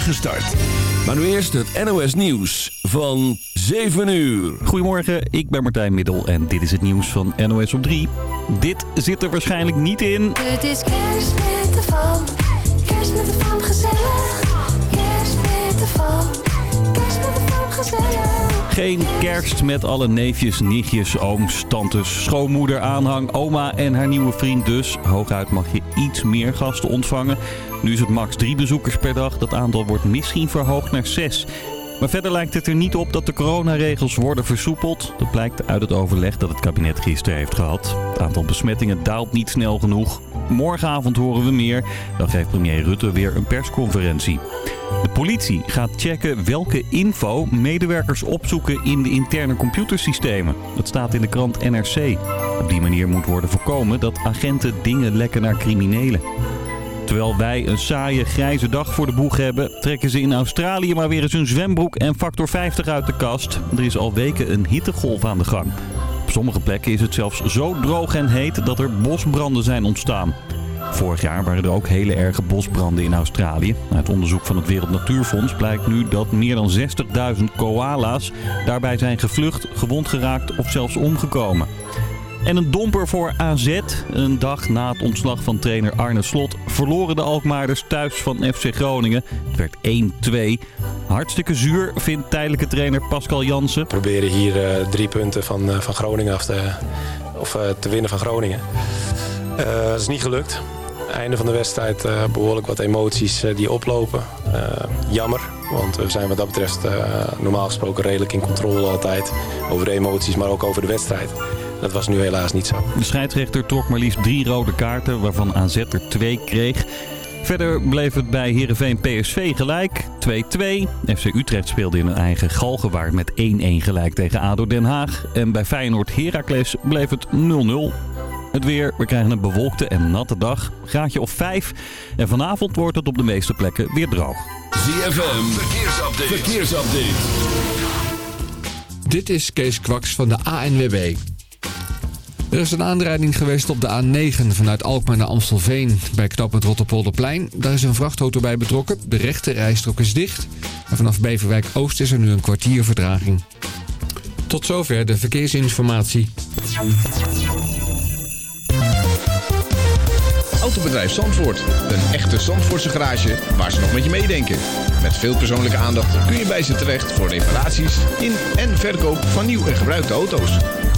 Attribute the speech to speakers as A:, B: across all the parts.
A: spoedige start. Maar nu eerst het NOS Nieuws van 7 uur.
B: Goedemorgen, ik ben Martijn Middel en dit is het nieuws van NOS op 3. Dit zit er waarschijnlijk niet in.
C: Het is kerst met de van, kerst met de van gezellig. Kerst met de van, kerst met de van gezellig.
B: Geen kerst met alle neefjes, nichtjes, ooms, tantes, schoonmoeder, aanhang, oma en haar nieuwe vriend dus. Hooguit mag je iets meer gasten ontvangen. Nu is het max drie bezoekers per dag. Dat aantal wordt misschien verhoogd naar zes. Maar verder lijkt het er niet op dat de coronaregels worden versoepeld. Dat blijkt uit het overleg dat het kabinet gisteren heeft gehad. Het aantal besmettingen daalt niet snel genoeg. Morgenavond horen we meer. Dan geeft premier Rutte weer een persconferentie. De politie gaat checken welke info medewerkers opzoeken in de interne computersystemen. Dat staat in de krant NRC. Op die manier moet worden voorkomen dat agenten dingen lekken naar criminelen. Terwijl wij een saaie grijze dag voor de boeg hebben, trekken ze in Australië maar weer eens hun zwembroek en factor 50 uit de kast. Er is al weken een hittegolf aan de gang. Op sommige plekken is het zelfs zo droog en heet dat er bosbranden zijn ontstaan. Vorig jaar waren er ook hele erge bosbranden in Australië. Uit onderzoek van het Wereld Natuurfonds blijkt nu dat meer dan 60.000 koala's daarbij zijn gevlucht, gewond geraakt of zelfs omgekomen. En een domper voor AZ. Een dag na het ontslag van trainer Arne Slot verloren de Alkmaarders thuis van FC Groningen. Het werd 1-2. Hartstikke zuur vindt tijdelijke trainer Pascal Jansen.
D: We proberen hier eh, drie punten van, eh, van Groningen af te, of, eh, te winnen van Groningen. Dat is niet gelukt. Einde van de wedstrijd eh, behoorlijk wat emoties die oplopen. Jammer, want we zijn wat dat betreft normaal gesproken redelijk in controle altijd. Over de emoties, maar ook over de wedstrijd. Dat was nu helaas niet zo.
B: De scheidsrechter trok maar liefst drie rode kaarten, waarvan AZ er twee kreeg. Verder bleef het bij Heerenveen PSV gelijk, 2-2. FC Utrecht speelde in een eigen Galgenwaard met 1-1 gelijk tegen ADO Den Haag. En bij Feyenoord Heracles bleef het 0-0. Het weer, we krijgen een bewolkte en natte dag, graadje of 5. En vanavond wordt het op de meeste plekken weer droog.
A: ZFM, verkeersupdate. verkeersupdate.
E: Dit is Kees Kwaks van de ANWB. Er is een aanrijding geweest op de A9 vanuit Alkmaar naar Amstelveen bij knooppunt Rotterpolderplein. Daar is een vrachtauto bij betrokken. De rechte rijstrook is dicht. En vanaf Beverwijk Oost is er nu een kwartier vertraging. Tot zover de verkeersinformatie.
F: Autobedrijf Zandvoort. Een echte Zandvoortse garage waar ze nog met je meedenken. Met veel persoonlijke aandacht kun je bij ze terecht voor reparaties in en verkoop van nieuw en gebruikte auto's.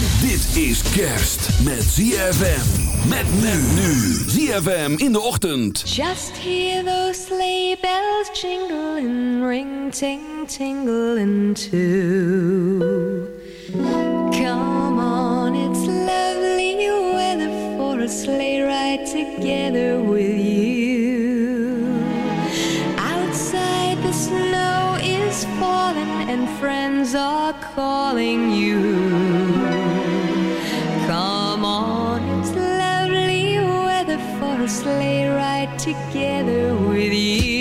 A: Dit is kerst met ZFM. Met men nu. ZFM in de ochtend.
C: Just hear those sleigh bells jingle and ring ting tingling too. Come on, it's lovely weather for a sleigh ride together with you. Outside the snow is falling and friends are calling you. Sleigh ride together with you.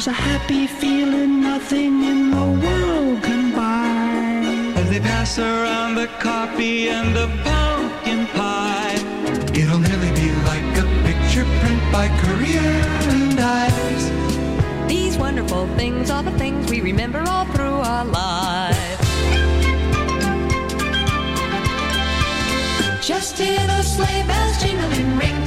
G: There's a happy feeling nothing in the world can buy.
H: As they pass around the coffee and the pumpkin pie, it'll nearly be like a picture print by Korea and Ives.
C: These wonderful things are the things we remember all through our lives. Just hear those sleigh bells jingling, ring,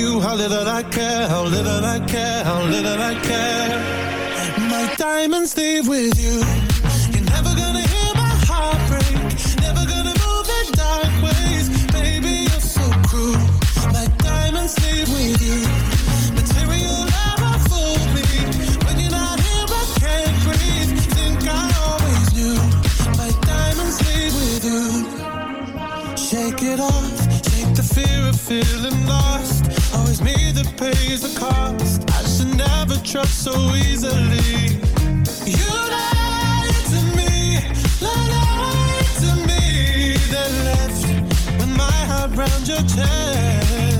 H: You how little I care, how little I care, how little I care. My diamonds leave with you. You're never gonna hear my heart break. Never gonna move in dark ways. Baby, you're so cruel. My diamonds leave with you. Material never fooled me. When you're not here, I can't breathe. Think I always knew. My diamonds leave with you. Shake it off. Shake the fear of feeling lost. That pays the cost. I should never trust so easily. You lied to me, lied to me. Then left with my heart round your chest.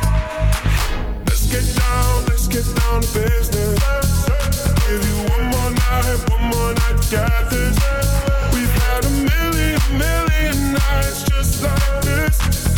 I: We've had a million, million nights just like this.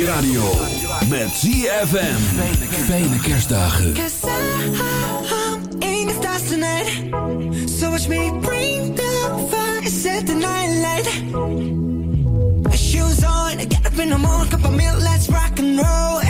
A: je radio. Met ZFM. Fijne kerstdagen.
J: So watch me bring the fire, set the night light. Shoes on, get up in the morning, cup of milk, let's rock and roll.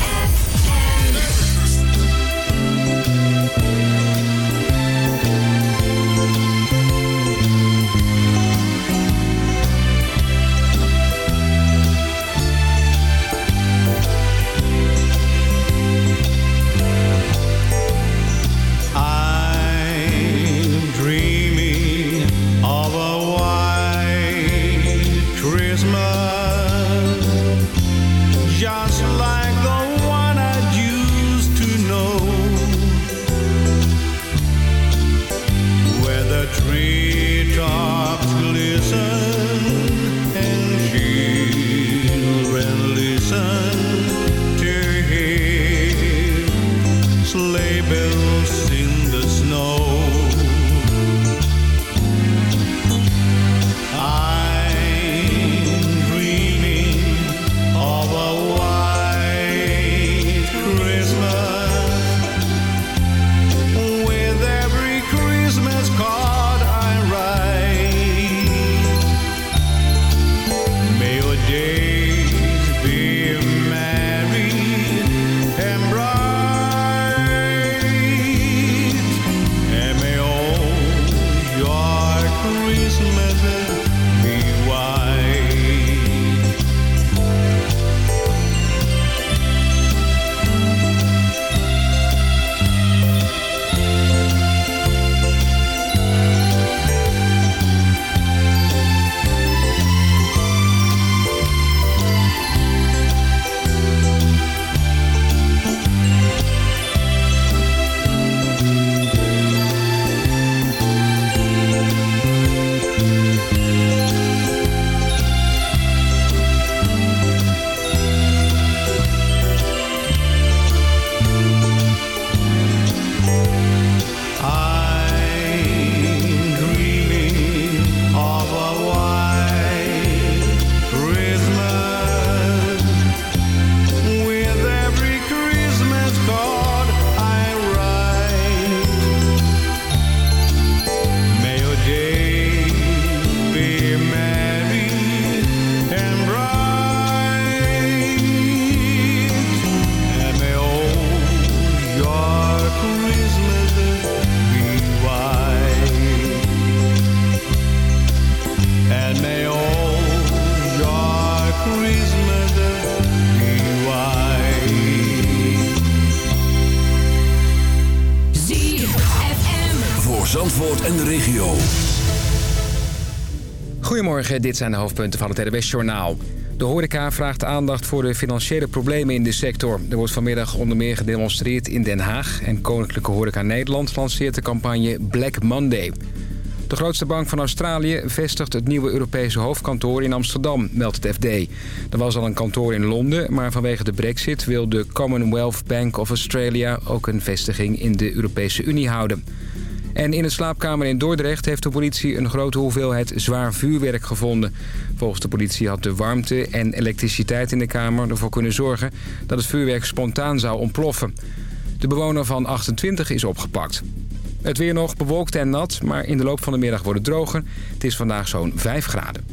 K: Goedemorgen, dit zijn de hoofdpunten van het RWS Journaal. De horeca vraagt aandacht voor de financiële problemen in de sector. Er wordt vanmiddag onder meer gedemonstreerd in Den Haag... en Koninklijke Horeca Nederland lanceert de campagne Black Monday. De grootste bank van Australië vestigt het nieuwe Europese hoofdkantoor in Amsterdam, meldt het FD. Er was al een kantoor in Londen, maar vanwege de brexit wil de Commonwealth Bank of Australia ook een vestiging in de Europese Unie houden. En in een slaapkamer in Dordrecht heeft de politie een grote hoeveelheid zwaar vuurwerk gevonden. Volgens de politie had de warmte en elektriciteit in de kamer ervoor kunnen zorgen dat het vuurwerk spontaan zou ontploffen. De bewoner van 28 is opgepakt. Het weer nog bewolkt en nat, maar in de loop van de middag wordt het droger. Het is vandaag zo'n 5 graden.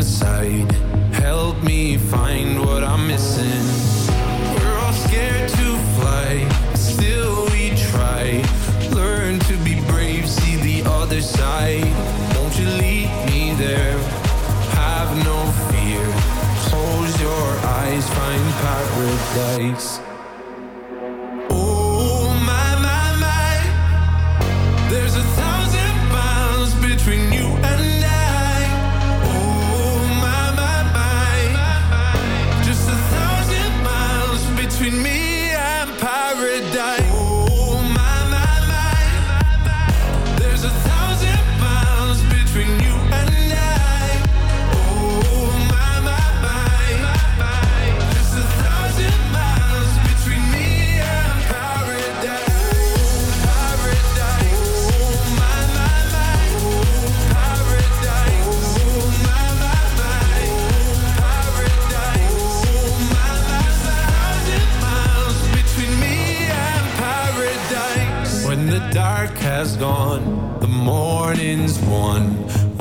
L: inside. Help me find what I'm missing. We're all scared to fly Still we try. Learn to be brave, see the other side. Won't you lead me there. Have no fear. Close your eyes, find paradise.